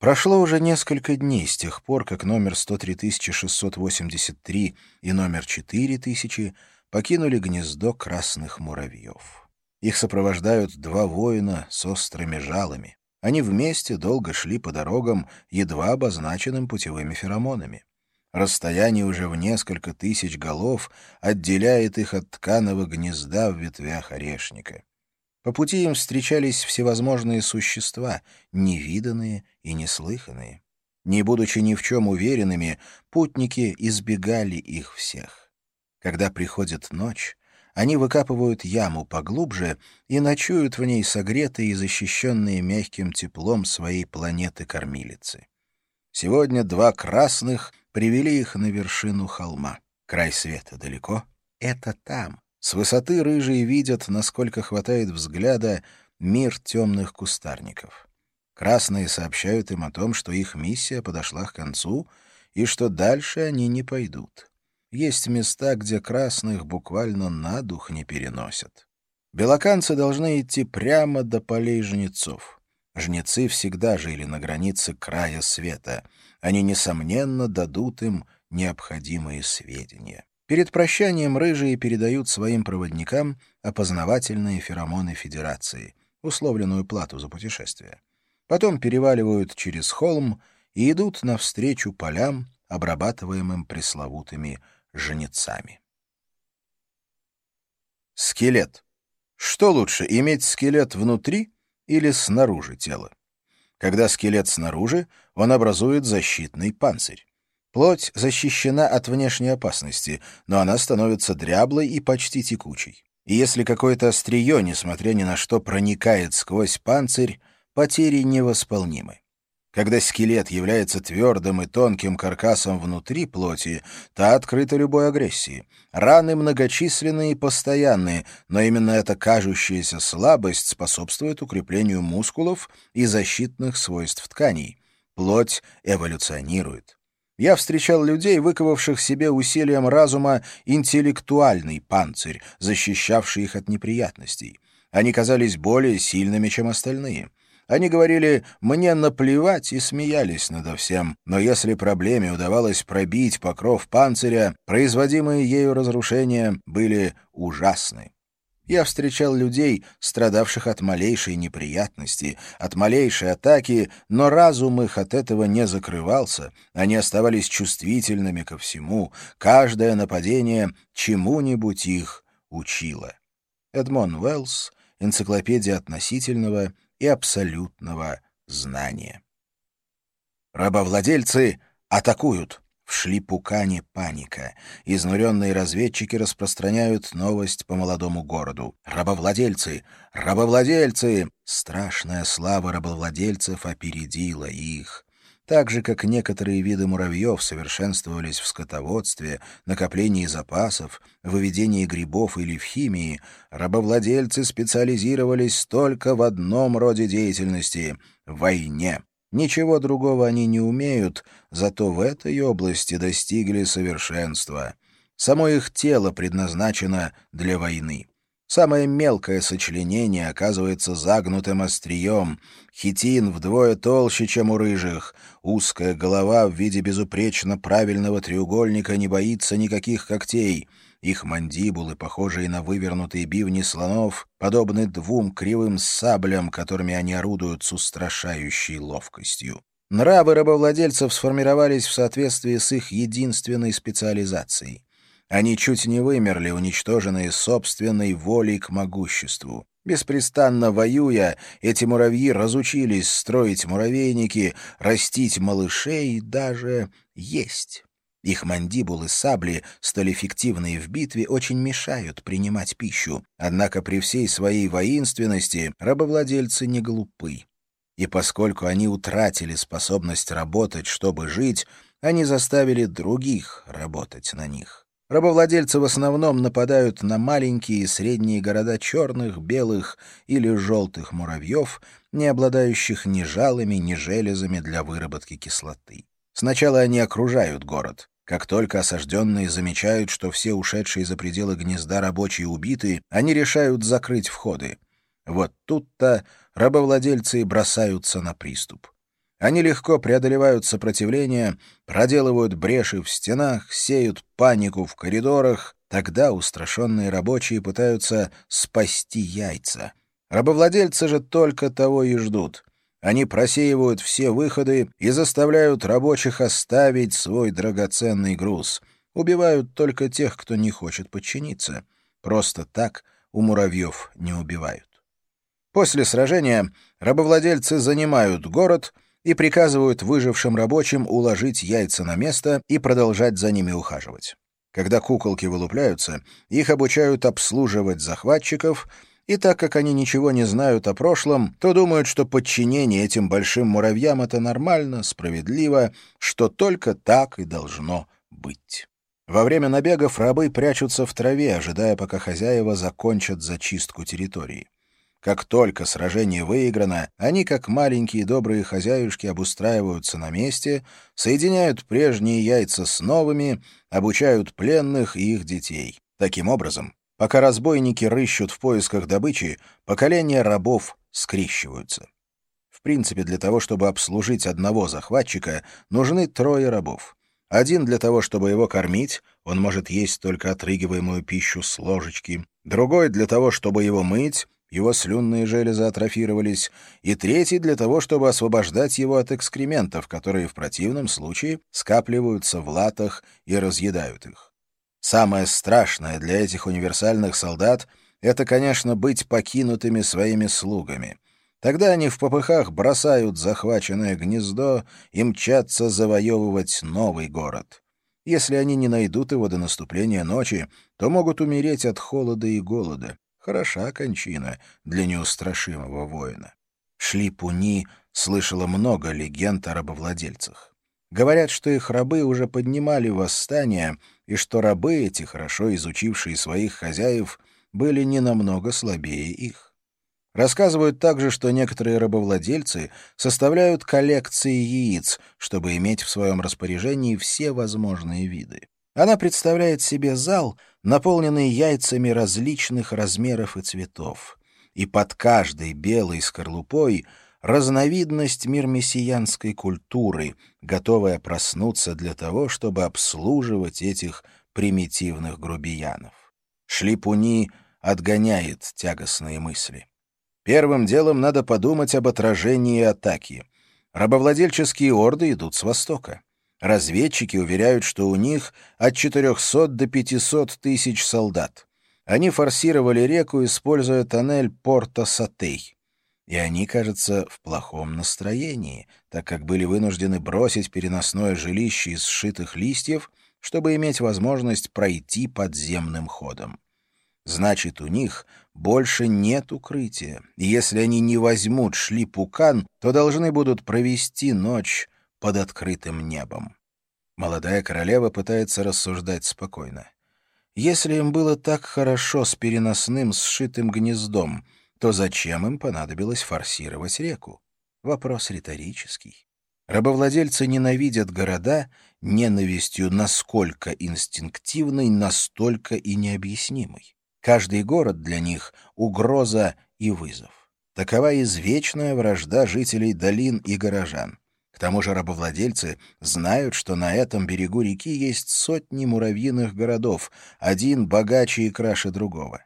Прошло уже несколько дней с тех пор, как номер 103683 и номер 4000 покинули гнездо красных муравьев. Их сопровождают два воина с острыми жалами. Они вместе долго шли по дорогам, едва обозначенным путевыми феромонами. Расстояние уже в несколько тысяч голов отделяет их от тканого гнезда в ветвях орешника. По пути им встречались всевозможные существа, невиданные и неслыханные. Не будучи ни в чем уверенными, путники избегали их всех. Когда приходит ночь, они выкапывают яму поглубже и ночуют в ней согретые и защищенные мягким теплом своей планеты-кормилицы. Сегодня два красных привели их на вершину холма. Край света далеко? Это там. С высоты рыжие видят, насколько хватает взгляда, мир темных кустарников. Красные сообщают им о том, что их миссия подошла к концу и что дальше они не пойдут. Есть места, где красных буквально на дух не переносят. Белоканцы должны идти прямо до полей жнецов. Жнецы всегда жили на границе края света. Они, несомненно, дадут им необходимые сведения. Перед прощанием рыжие передают своим проводникам опознавательные феромоны Федерации, условленную плату за путешествие. Потом переваливают через холм и идут навстречу полям, обрабатываемым пресловутыми жнецами. Скелет. Что лучше, иметь скелет внутри или снаружи тела? Когда скелет снаружи, он образует защитный панцирь. Плоть защищена от внешней опасности, но она становится дряблой и почти текучей. И если какое-то острие, несмотря ни на что, проникает сквозь панцирь, потери невосполнимы. Когда скелет является твердым и тонким каркасом внутри плоти, та открыта любой агрессии. Раны многочисленные и постоянные, но именно эта кажущаяся слабость способствует укреплению мускулов и защитных свойств тканей. Плоть эволюционирует. Я встречал людей, выковавших себе усилием разума интеллектуальный панцирь, защищавший их от неприятностей. Они казались более сильными, чем остальные. Они говорили «мне наплевать» и смеялись надо всем, но если проблеме удавалось пробить покров панциря, производимые ею разрушения были ужасны. Я встречал людей, страдавших от малейшей неприятности, от малейшей атаки, но разум их от этого не закрывался, они оставались чувствительными ко всему, каждое нападение чему-нибудь их учило. Эдмон Уэллс, энциклопедия относительного и абсолютного знания. Рабовладельцы атакуют. В Шлипукане паника. Изнуренные разведчики распространяют новость по молодому городу. «Рабовладельцы! Рабовладельцы!» Страшная слава рабовладельцев опередила их. Так же, как некоторые виды муравьев совершенствовались в скотоводстве, накоплении запасов, выведении грибов или в химии, рабовладельцы специализировались только в одном роде деятельности — войне. Ничего другого они не умеют, зато в этой области достигли совершенства. Само их тело предназначено для войны. Самое мелкое сочленение оказывается загнутым острием, хитин вдвое толще, чем у рыжих, узкая голова в виде безупречно правильного треугольника не боится никаких когтей — их мандибулы, похожие на вывернутые бивни слонов, подобны двум кривым саблям, которыми они орудуют с устрашающей ловкостью. Нравы рабовладельцев сформировались в соответствии с их единственной специализацией. Они чуть не вымерли, уничтоженные собственной волей к могуществу. Беспрестанно воюя, эти муравьи разучились строить муравейники, растить малышей и даже есть. Их мандибулы сабли, столь эффективные в битве, очень мешают принимать пищу. Однако при всей своей воинственности рабовладельцы не глупы. И поскольку они утратили способность работать, чтобы жить, они заставили других работать на них. Рабовладельцы в основном нападают на маленькие и средние города черных, белых или желтых муравьев, не обладающих ни жалами, ни железами для выработки кислоты. Сначала они окружают город. Как только осажденные замечают, что все ушедшие за пределы гнезда рабочие убиты, они решают закрыть входы. Вот тут-то рабовладельцы бросаются на приступ. Они легко преодолевают сопротивление, проделывают бреши в стенах, сеют панику в коридорах. Тогда устрашенные рабочие пытаются спасти яйца. Рабовладельцы же только того и ждут. Они просеивают все выходы и заставляют рабочих оставить свой драгоценный груз. Убивают только тех, кто не хочет подчиниться. Просто так у муравьев не убивают. После сражения рабовладельцы занимают город — и приказывают выжившим рабочим уложить яйца на место и продолжать за ними ухаживать. Когда куколки вылупляются, их обучают обслуживать захватчиков, и так как они ничего не знают о прошлом, то думают, что подчинение этим большим муравьям — это нормально, справедливо, что только так и должно быть. Во время набегов рабы прячутся в траве, ожидая, пока хозяева закончат зачистку территории. Как только сражение выиграно, они, как маленькие добрые хозяюшки, обустраиваются на месте, соединяют прежние яйца с новыми, обучают пленных и их детей. Таким образом, пока разбойники рыщут в поисках добычи, поколения рабов скрещиваются. В принципе, для того, чтобы обслужить одного захватчика, нужны трое рабов. Один для того, чтобы его кормить, он может есть только отрыгиваемую пищу с ложечки. Другой для того, чтобы его мыть, его слюнные железы атрофировались, и третий для того, чтобы освобождать его от экскрементов, которые в противном случае скапливаются в латах и разъедают их. Самое страшное для этих универсальных солдат — это, конечно, быть покинутыми своими слугами. Тогда они в попыхах бросают захваченное гнездо и мчатся завоевывать новый город. Если они не найдут его до наступления ночи, то могут умереть от холода и голода. Хороша кончина для неустрашимого воина. Шлипуни слышала много легенд о рабовладельцах. Говорят, что их рабы уже поднимали восстание, и что рабы эти, хорошо изучившие своих хозяев, были не намного слабее их. Рассказывают также, что некоторые рабовладельцы составляют коллекции яиц, чтобы иметь в своем распоряжении все возможные виды. Она представляет себе зал, наполненный яйцами различных размеров и цветов, и под каждой белой скорлупой разновидность мир мессиянской культуры, готовая проснуться для того, чтобы обслуживать этих примитивных грубиянов. Шлипуни отгоняет тягостные мысли. Первым делом надо подумать об отражении атаки. Рабовладельческие орды идут с востока. Разведчики уверяют, что у них от 400 до 500 тысяч солдат. Они форсировали реку, используя тоннель порта Сатей. И они, кажется, в плохом настроении, так как были вынуждены бросить переносное жилище из сшитых листьев, чтобы иметь возможность пройти подземным ходом. Значит, у них больше нет укрытия, и если они не возьмут шлипукан, то должны будут провести ночь под открытым небом. Молодая королева пытается рассуждать спокойно. Если им было так хорошо с переносным сшитым гнездом, то зачем им понадобилось форсировать реку? Вопрос риторический. Рабовладельцы ненавидят города ненавистью насколько инстинктивной, настолько и необъяснимой. Каждый город для них — угроза и вызов. Такова извечная вражда жителей долин и горожан. К тому же рабовладельцы знают, что на этом берегу реки есть сотни муравьиных городов, один богаче и краше другого.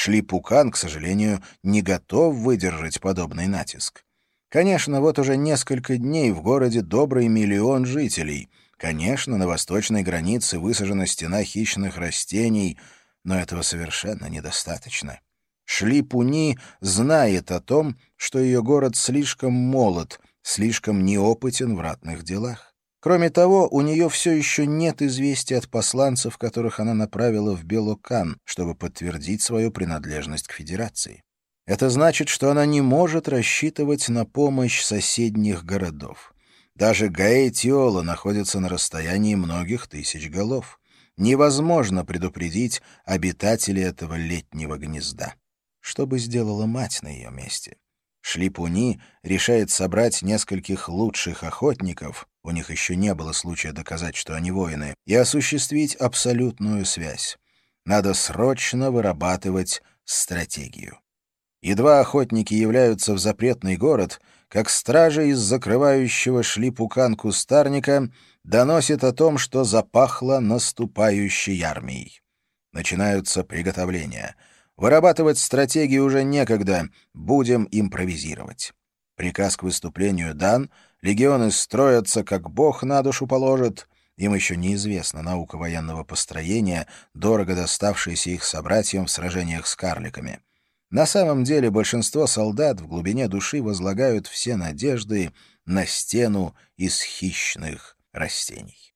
Шлипукан, к сожалению, не готов выдержать подобный натиск. Конечно, вот уже несколько дней в городе добрый миллион жителей. Конечно, на восточной границе высажена стена хищных растений, но этого совершенно недостаточно. Шлипуни знает о том, что ее город слишком молод, слишком неопытен в ратных делах. Кроме того, у нее все еще нет известий от посланцев, которых она направила в Белокан, чтобы подтвердить свою принадлежность к Федерации. Это значит, что она не может рассчитывать на помощь соседних городов. Даже Гаэтиола находится на расстоянии многих тысяч голов. Невозможно предупредить обитателей этого летнего гнезда. Что бы сделала мать на ее месте? Шлипуни решает собрать нескольких лучших охотников, у них еще не было случая доказать, что они воины, и осуществить абсолютную связь. Надо срочно вырабатывать стратегию. Едва охотники являются в запретный город, как стража из закрывающего шлипукан кустарника доносит о том, что запахло наступающей армией. Начинаются приготовления. Вырабатывать стратегии уже некогда, будем импровизировать. Приказ к выступлению дан, легионы строятся, как бог на душу положит. Им еще неизвестна наука военного построения, дорого доставшаяся их собратьям в сражениях с карликами. На самом деле большинство солдат в глубине души возлагают все надежды на стену из хищных растений.